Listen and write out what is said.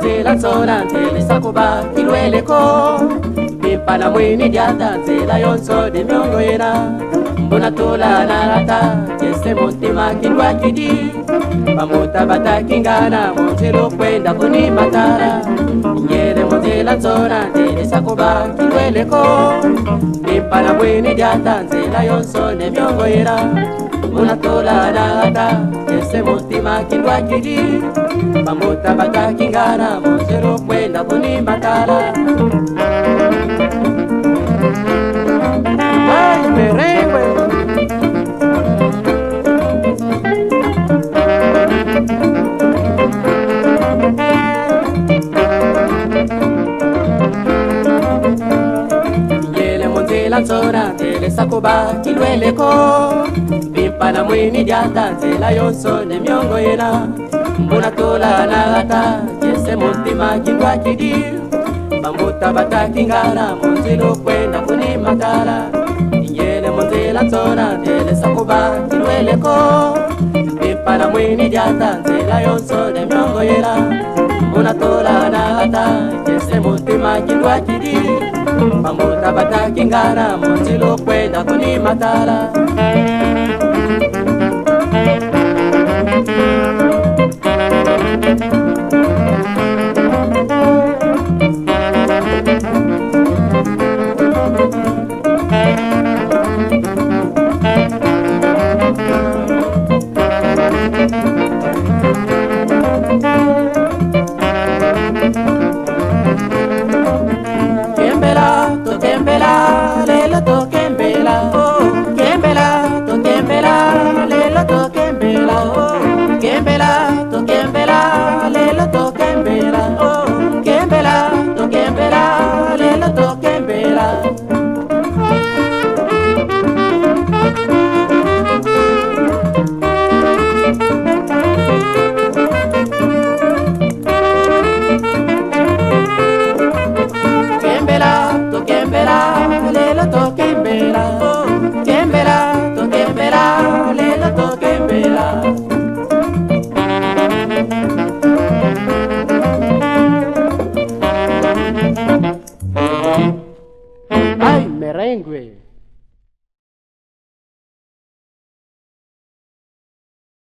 nzela tsola ntelisa kuba ilweleko. pana mwini dyata nzela yonso demyongoyela mbona tolanalata tyese motema kindwakidi bamota batakingana munzelo kwenda kunimatala nyele munzela nzona ndelesako kindweleko nimpana mwini dyata nzela yonso nemyongoyela mbona tolanalata tyese motema kindwakidi bamota batakingana munzelo kwenda kunimatala Yele monzela nzora tele sakoba kilweleko pimpana mwini dyata nzela yonso ne miongo yena mbuna tola nagata jese mutima kindwa kidi bamuta batakingana munzila okwenda kunimatala ingele munzila nzona tele sakoba kilweleko pimpana mwini dyata nzela yonso ne miongo yena mbuna tola nagata jese mutima kindwa kidi bamuta batakingana munzila okwenda kunimatala way